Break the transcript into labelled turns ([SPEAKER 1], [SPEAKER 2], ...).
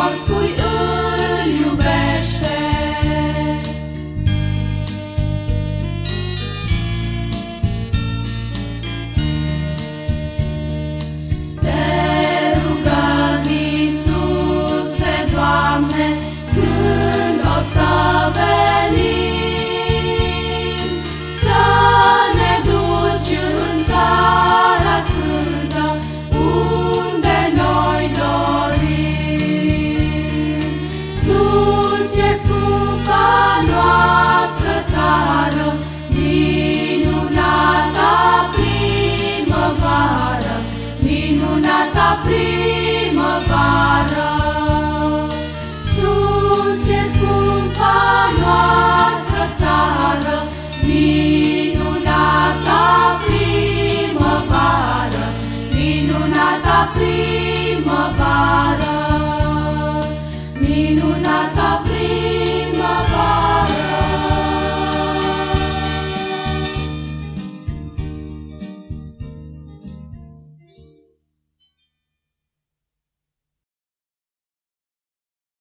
[SPEAKER 1] nós dois.